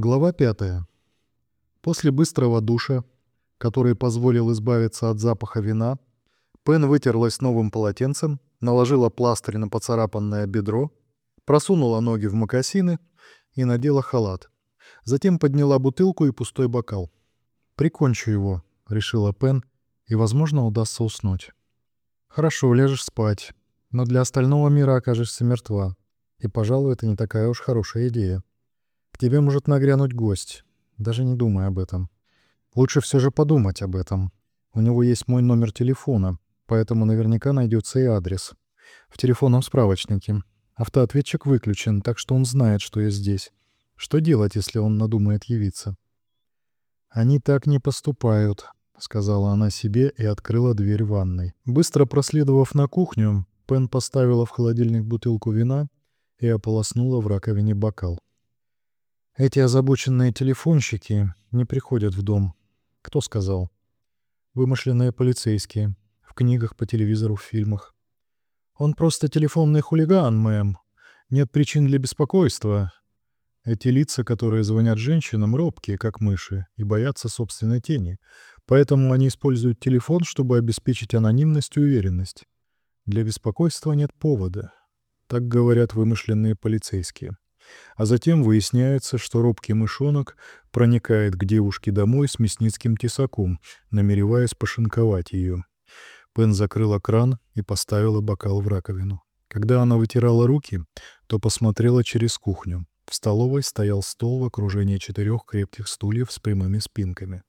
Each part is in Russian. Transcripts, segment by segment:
Глава 5. После быстрого душа, который позволил избавиться от запаха вина, Пен вытерлась новым полотенцем, наложила пластырь на поцарапанное бедро, просунула ноги в мокасины и надела халат. Затем подняла бутылку и пустой бокал. «Прикончу его», — решила Пен, — «и, возможно, удастся уснуть». «Хорошо, ляжешь спать, но для остального мира окажешься мертва. И, пожалуй, это не такая уж хорошая идея. Тебе может нагрянуть гость. Даже не думай об этом. Лучше все же подумать об этом. У него есть мой номер телефона, поэтому наверняка найдется и адрес. В телефонном справочнике. Автоответчик выключен, так что он знает, что я здесь. Что делать, если он надумает явиться? «Они так не поступают», — сказала она себе и открыла дверь ванной. Быстро проследовав на кухню, Пен поставила в холодильник бутылку вина и ополоснула в раковине бокал. Эти озабоченные телефонщики не приходят в дом. Кто сказал? Вымышленные полицейские. В книгах, по телевизору, в фильмах. Он просто телефонный хулиган, мэм. Нет причин для беспокойства. Эти лица, которые звонят женщинам, робкие, как мыши, и боятся собственной тени. Поэтому они используют телефон, чтобы обеспечить анонимность и уверенность. Для беспокойства нет повода. Так говорят вымышленные полицейские. А затем выясняется, что робкий мышонок проникает к девушке домой с мясницким тесаком, намереваясь пошинковать ее. Пен закрыла кран и поставила бокал в раковину. Когда она вытирала руки, то посмотрела через кухню. В столовой стоял стол в окружении четырех крепких стульев с прямыми спинками.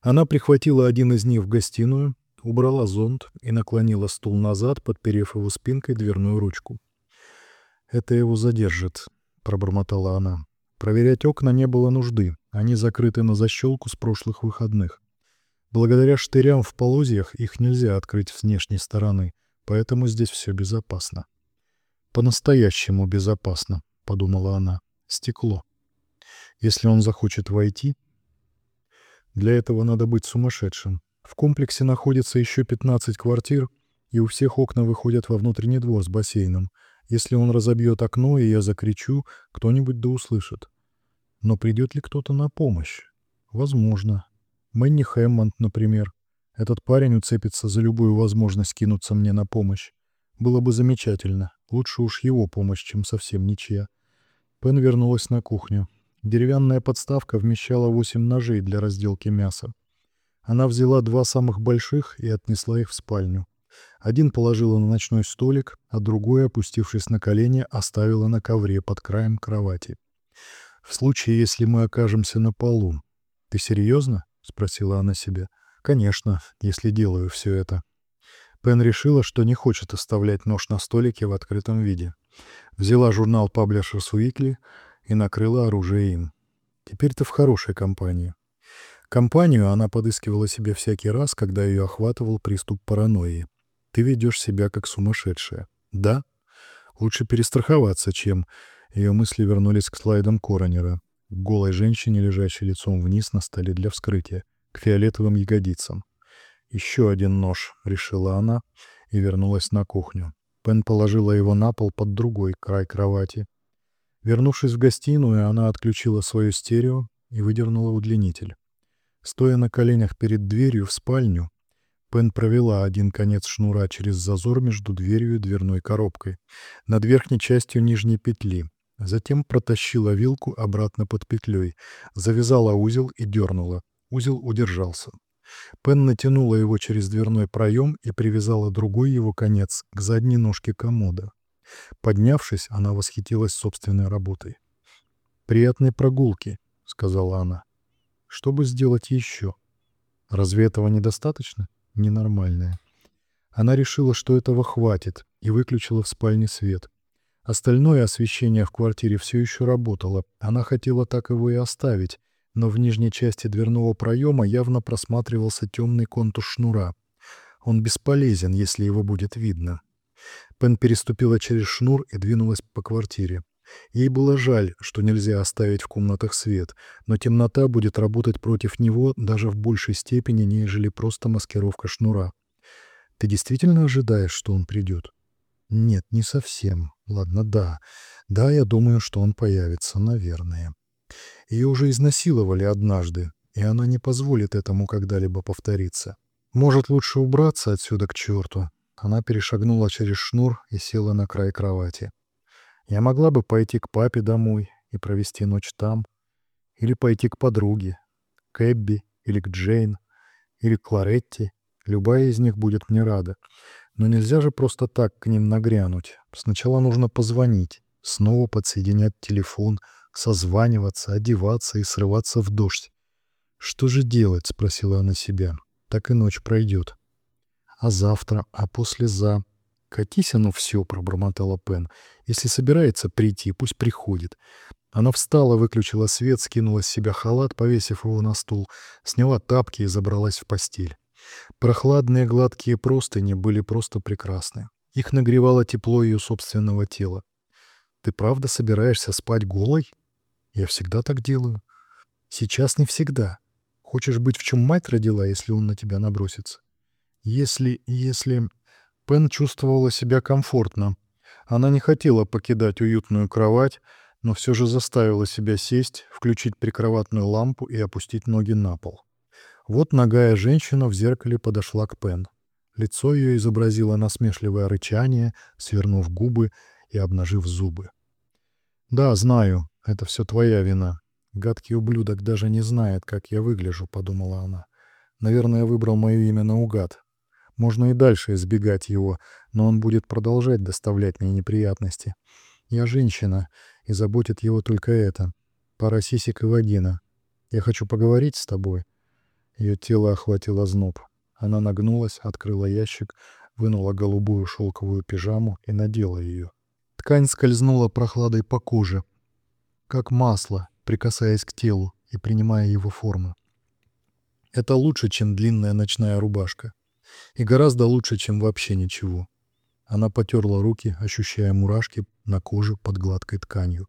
Она прихватила один из них в гостиную, убрала зонт и наклонила стул назад, подперев его спинкой дверную ручку. «Это его задержит», пробормотала она. Проверять окна не было нужды, они закрыты на защелку с прошлых выходных. Благодаря штырям в полозьях их нельзя открыть с внешней стороны, поэтому здесь все безопасно. «По-настоящему безопасно», — подумала она. «Стекло. Если он захочет войти...» Для этого надо быть сумасшедшим. В комплексе находится еще 15 квартир, и у всех окна выходят во внутренний двор с бассейном — если он разобьет окно, и я закричу, кто-нибудь да услышит. Но придет ли кто-то на помощь? Возможно. Мэнни Хэммонд, например. Этот парень уцепится за любую возможность кинуться мне на помощь. Было бы замечательно. Лучше уж его помощь, чем совсем ничья. Пен вернулась на кухню. Деревянная подставка вмещала восемь ножей для разделки мяса. Она взяла два самых больших и отнесла их в спальню. Один положила на ночной столик, а другой, опустившись на колени, оставила на ковре под краем кровати. «В случае, если мы окажемся на полу. Ты серьезно?» — спросила она себя. «Конечно, если делаю все это». Пен решила, что не хочет оставлять нож на столике в открытом виде. Взяла журнал Publishers Weekly и накрыла оружие им. Теперь ты в хорошей компании. Компанию она подыскивала себе всякий раз, когда ее охватывал приступ паранойи. Ты ведешь себя как сумасшедшая. Да? Лучше перестраховаться, чем... Ее мысли вернулись к слайдам Коронера, к голой женщине, лежащей лицом вниз на столе для вскрытия, к фиолетовым ягодицам. «Еще один нож», — решила она и вернулась на кухню. Пен положила его на пол под другой край кровати. Вернувшись в гостиную, она отключила свое стерео и выдернула удлинитель. Стоя на коленях перед дверью в спальню, Пен провела один конец шнура через зазор между дверью и дверной коробкой, над верхней частью нижней петли. Затем протащила вилку обратно под петлей, завязала узел и дернула. Узел удержался. Пен натянула его через дверной проем и привязала другой его конец к задней ножке комода. Поднявшись, она восхитилась собственной работой. «Приятной прогулки», — сказала она. «Что бы сделать еще? Разве этого недостаточно?» Ненормальная. Она решила, что этого хватит, и выключила в спальне свет. Остальное освещение в квартире все еще работало. Она хотела так его и оставить, но в нижней части дверного проема явно просматривался темный контур шнура. Он бесполезен, если его будет видно. Пен переступила через шнур и двинулась по квартире. Ей было жаль, что нельзя оставить в комнатах свет, но темнота будет работать против него даже в большей степени, нежели просто маскировка шнура. Ты действительно ожидаешь, что он придет? Нет, не совсем. Ладно, да. Да, я думаю, что он появится, наверное. Ее уже изнасиловали однажды, и она не позволит этому когда-либо повториться. Может, лучше убраться отсюда к черту? Она перешагнула через шнур и села на край кровати. Я могла бы пойти к папе домой и провести ночь там, или пойти к подруге, к Эбби или к Джейн, или к Кларетти. Любая из них будет мне рада. Но нельзя же просто так к ним нагрянуть. Сначала нужно позвонить, снова подсоединять телефон, созваниваться, одеваться и срываться в дождь. «Что же делать?» — спросила она себя. «Так и ночь пройдет». «А завтра? А послеза?» «Катись оно все», — пробормотала Пен. «Если собирается прийти, пусть приходит». Она встала, выключила свет, скинула с себя халат, повесив его на стул, сняла тапки и забралась в постель. Прохладные гладкие простыни были просто прекрасны. Их нагревало тепло ее собственного тела. «Ты правда собираешься спать голой?» «Я всегда так делаю». «Сейчас не всегда. Хочешь быть в чем мать родила, если он на тебя набросится?» «Если... если...» Пен чувствовала себя комфортно. Она не хотела покидать уютную кровать, но все же заставила себя сесть, включить прикроватную лампу и опустить ноги на пол. Вот ногая женщина в зеркале подошла к Пен. Лицо ее изобразило насмешливое рычание, свернув губы и обнажив зубы. «Да, знаю, это все твоя вина. Гадкий ублюдок даже не знает, как я выгляжу», — подумала она. «Наверное, выбрал мое имя наугад. Можно и дальше избегать его, но он будет продолжать доставлять мне неприятности. Я женщина, и заботит его только это. Пара сисек и вагина. Я хочу поговорить с тобой». Ее тело охватило зноб. Она нагнулась, открыла ящик, вынула голубую шелковую пижаму и надела ее. Ткань скользнула прохладой по коже, как масло, прикасаясь к телу и принимая его формы. Это лучше, чем длинная ночная рубашка. И гораздо лучше, чем вообще ничего. Она потерла руки, ощущая мурашки на коже под гладкой тканью.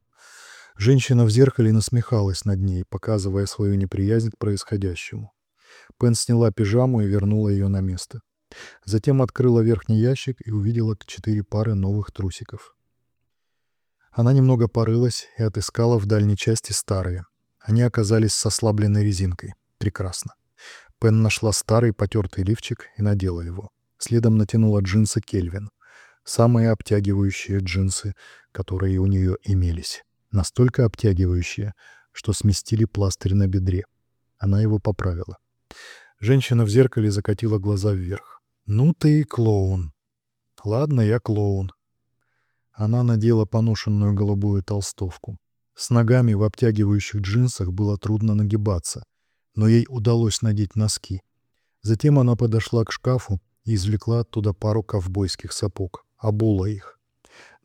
Женщина в зеркале насмехалась над ней, показывая свою неприязнь к происходящему. Пен сняла пижаму и вернула ее на место. Затем открыла верхний ящик и увидела четыре пары новых трусиков. Она немного порылась и отыскала в дальней части старые. Они оказались с ослабленной резинкой. Прекрасно. Пен нашла старый потертый лифчик и надела его. Следом натянула джинсы Кельвин. Самые обтягивающие джинсы, которые у нее имелись. Настолько обтягивающие, что сместили пластырь на бедре. Она его поправила. Женщина в зеркале закатила глаза вверх. «Ну ты и клоун». «Ладно, я клоун». Она надела поношенную голубую толстовку. С ногами в обтягивающих джинсах было трудно нагибаться — но ей удалось надеть носки. Затем она подошла к шкафу и извлекла оттуда пару ковбойских сапог, обула их.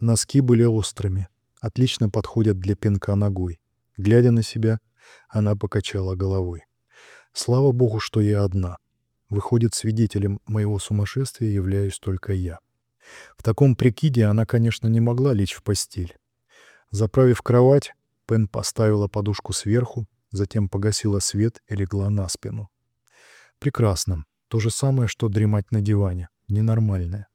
Носки были острыми, отлично подходят для пинка ногой. Глядя на себя, она покачала головой. Слава богу, что я одна. Выходит, свидетелем моего сумасшествия являюсь только я. В таком прикиде она, конечно, не могла лечь в постель. Заправив кровать, Пен поставила подушку сверху затем погасила свет и легла на спину. Прекрасно. То же самое, что дремать на диване. Ненормальное.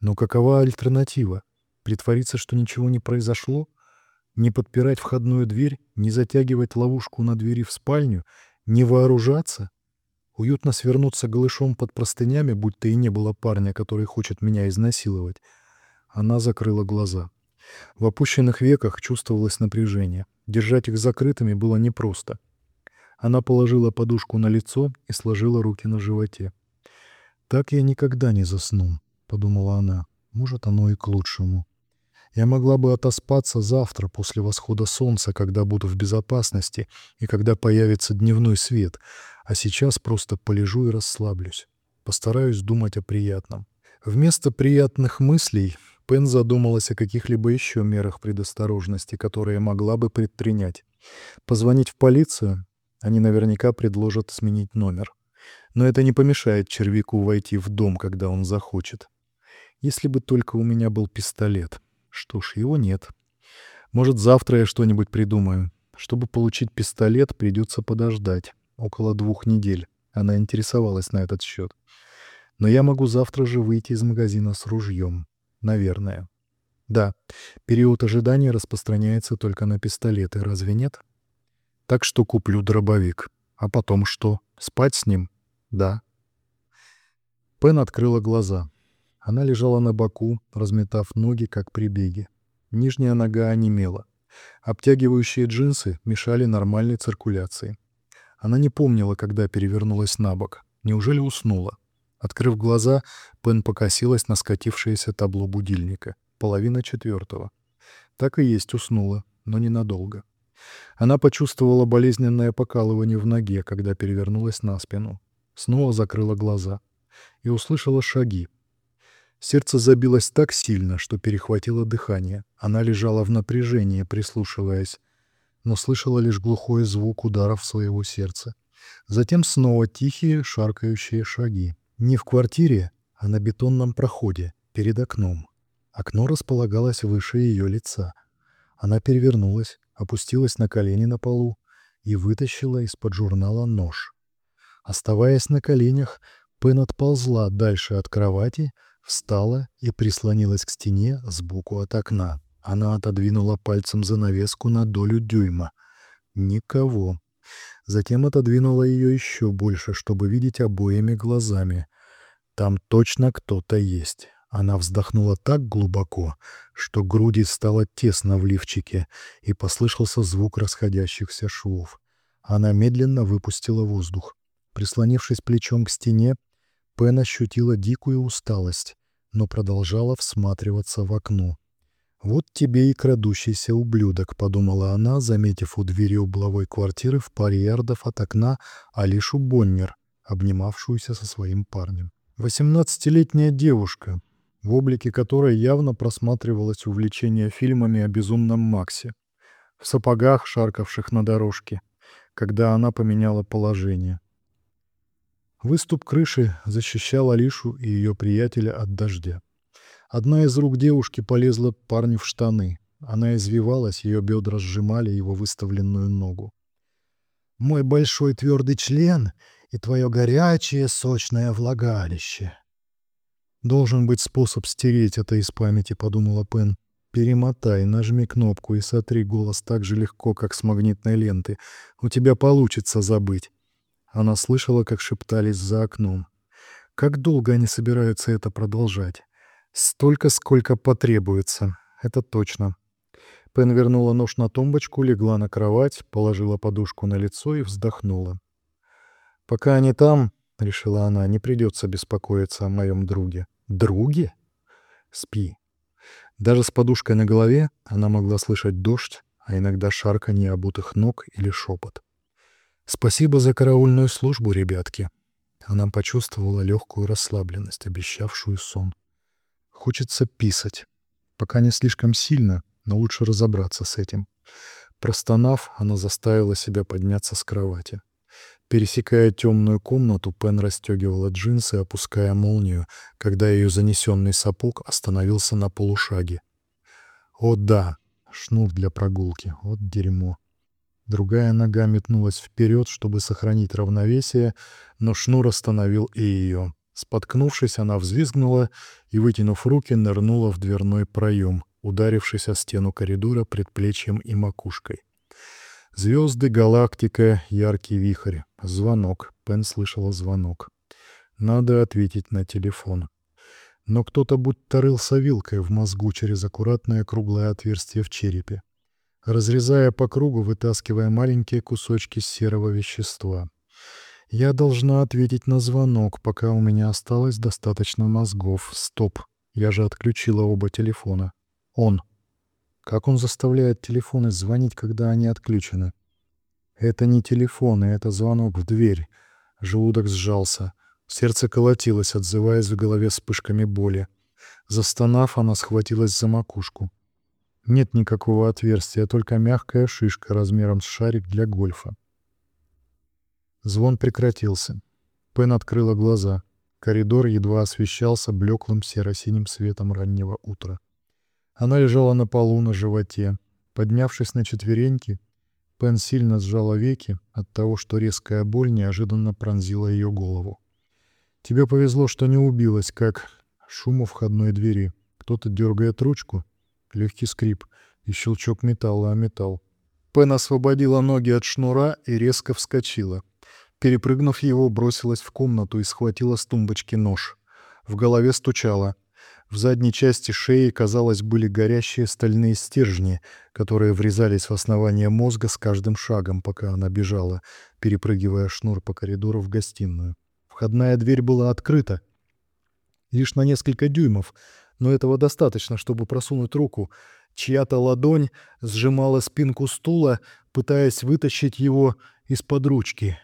Но какова альтернатива? Притвориться, что ничего не произошло? Не подпирать входную дверь? Не затягивать ловушку на двери в спальню? Не вооружаться? Уютно свернуться голышом под простынями, будь то и не было парня, который хочет меня изнасиловать. Она закрыла глаза. В опущенных веках чувствовалось напряжение. Держать их закрытыми было непросто. Она положила подушку на лицо и сложила руки на животе. «Так я никогда не засну», — подумала она. «Может, оно и к лучшему. Я могла бы отоспаться завтра после восхода солнца, когда буду в безопасности и когда появится дневной свет, а сейчас просто полежу и расслаблюсь. Постараюсь думать о приятном». Вместо приятных мыслей Пен задумалась о каких-либо еще мерах предосторожности, которые могла бы предпринять. Позвонить в полицию? Они наверняка предложат сменить номер. Но это не помешает червяку войти в дом, когда он захочет. Если бы только у меня был пистолет. Что ж, его нет. Может, завтра я что-нибудь придумаю. Чтобы получить пистолет, придется подождать. Около двух недель. Она интересовалась на этот счет. Но я могу завтра же выйти из магазина с ружьем. Наверное. Да, период ожидания распространяется только на пистолеты, разве нет? Так что куплю дробовик. А потом что? Спать с ним? Да. Пен открыла глаза. Она лежала на боку, разметав ноги, как при беге. Нижняя нога онемела. Обтягивающие джинсы мешали нормальной циркуляции. Она не помнила, когда перевернулась на бок. Неужели уснула? Открыв глаза, Пен покосилась на скатившееся табло будильника. Половина четвертого. Так и есть уснула, но ненадолго. Она почувствовала болезненное покалывание в ноге, когда перевернулась на спину. Снова закрыла глаза. И услышала шаги, Сердце забилось так сильно, что перехватило дыхание. Она лежала в напряжении, прислушиваясь, но слышала лишь глухой звук ударов своего сердца. Затем снова тихие шаркающие шаги. Не в квартире, а на бетонном проходе, перед окном. Окно располагалось выше ее лица. Она перевернулась, опустилась на колени на полу и вытащила из-под журнала нож. Оставаясь на коленях, Пен отползла дальше от кровати, Встала и прислонилась к стене сбоку от окна. Она отодвинула пальцем занавеску на долю дюйма. Никого. Затем отодвинула ее еще больше, чтобы видеть обоими глазами. Там точно кто-то есть. Она вздохнула так глубоко, что груди стало тесно в лифчике, и послышался звук расходящихся швов. Она медленно выпустила воздух. Прислонившись плечом к стене, Пен ощутила дикую усталость, но продолжала всматриваться в окно. «Вот тебе и крадущийся ублюдок», — подумала она, заметив у двери угловой квартиры в паре ярдов от окна Алишу Боннер, обнимавшуюся со своим парнем. Восемнадцатилетняя девушка, в облике которой явно просматривалось увлечение фильмами о безумном Максе, в сапогах, шаркавших на дорожке, когда она поменяла положение. Выступ крыши защищал Алишу и ее приятеля от дождя. Одна из рук девушки полезла парню в штаны. Она извивалась, ее бедра сжимали его выставленную ногу. «Мой большой твердый член и твое горячее сочное влагалище». «Должен быть способ стереть это из памяти», — подумала Пен. «Перемотай, нажми кнопку и сотри голос так же легко, как с магнитной ленты. У тебя получится забыть». Она слышала, как шептались за окном. Как долго они собираются это продолжать? Столько, сколько потребуется. Это точно. Пен вернула нож на тумбочку, легла на кровать, положила подушку на лицо и вздохнула. «Пока они там, — решила она, — не придется беспокоиться о моем друге». «Друге?» «Спи». Даже с подушкой на голове она могла слышать дождь, а иногда шарканье обутых ног или шепот. «Спасибо за караульную службу, ребятки». Она почувствовала легкую расслабленность, обещавшую сон. Хочется писать. Пока не слишком сильно, но лучше разобраться с этим. Простонав, она заставила себя подняться с кровати. Пересекая темную комнату, Пен расстегивала джинсы, опуская молнию, когда ее занесенный сапог остановился на полушаге. «О да! Шнур для прогулки. Вот дерьмо!» Другая нога метнулась вперед, чтобы сохранить равновесие, но шнур остановил и ее. Споткнувшись, она взвизгнула и, вытянув руки, нырнула в дверной проем, ударившись о стену коридора предплечьем и макушкой. Звезды, галактика, яркий вихрь. Звонок. Пен слышала звонок. Надо ответить на телефон. Но кто-то будто рылся вилкой в мозгу через аккуратное круглое отверстие в черепе разрезая по кругу, вытаскивая маленькие кусочки серого вещества. Я должна ответить на звонок, пока у меня осталось достаточно мозгов. Стоп. Я же отключила оба телефона. Он. Как он заставляет телефоны звонить, когда они отключены? Это не телефоны, это звонок в дверь. Желудок сжался. Сердце колотилось, отзываясь в голове вспышками боли. Застонав, она схватилась за макушку. Нет никакого отверстия, только мягкая шишка размером с шарик для гольфа. Звон прекратился. Пен открыла глаза. Коридор едва освещался блеклым серо-синим светом раннего утра. Она лежала на полу на животе. Поднявшись на четвереньки, Пен сильно сжала веки от того, что резкая боль неожиданно пронзила ее голову. «Тебе повезло, что не убилась, как...» Шум у входной двери. Кто-то дергает ручку, Легкий скрип и щелчок металла о металл. Пен освободила ноги от шнура и резко вскочила. Перепрыгнув его, бросилась в комнату и схватила с тумбочки нож. В голове стучало. В задней части шеи, казалось, были горящие стальные стержни, которые врезались в основание мозга с каждым шагом, пока она бежала, перепрыгивая шнур по коридору в гостиную. Входная дверь была открыта. Лишь на несколько дюймов, но этого достаточно, чтобы просунуть руку. Чья-то ладонь сжимала спинку стула, пытаясь вытащить его из-под ручки.